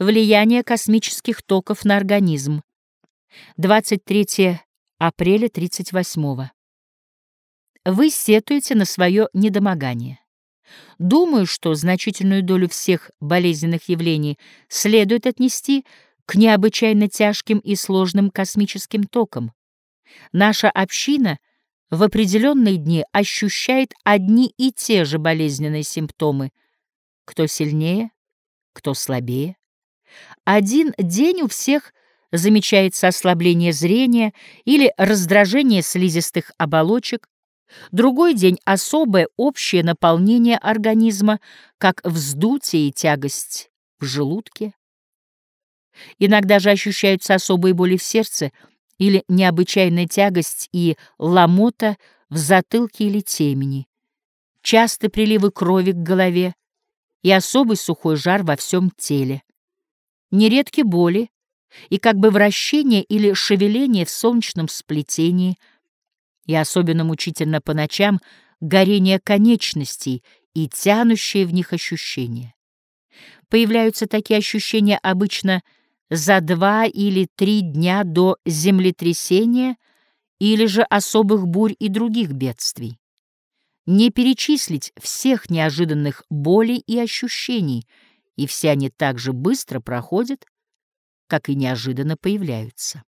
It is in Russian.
Влияние космических токов на организм. 23 апреля 38 -го. Вы сетуете на свое недомогание. Думаю, что значительную долю всех болезненных явлений следует отнести к необычайно тяжким и сложным космическим токам. Наша община в определенные дни ощущает одни и те же болезненные симптомы, кто сильнее, кто слабее. Один день у всех замечается ослабление зрения или раздражение слизистых оболочек, другой день — особое общее наполнение организма, как вздутие и тягость в желудке. Иногда же ощущаются особые боли в сердце или необычайная тягость и ломота в затылке или темени, часто приливы крови к голове и особый сухой жар во всем теле. Нередки боли и как бы вращение или шевеление в солнечном сплетении, и особенно мучительно по ночам горение конечностей и тянущие в них ощущения. Появляются такие ощущения обычно за два или три дня до землетрясения или же особых бурь и других бедствий. Не перечислить всех неожиданных болей и ощущений, и все они так же быстро проходят, как и неожиданно появляются.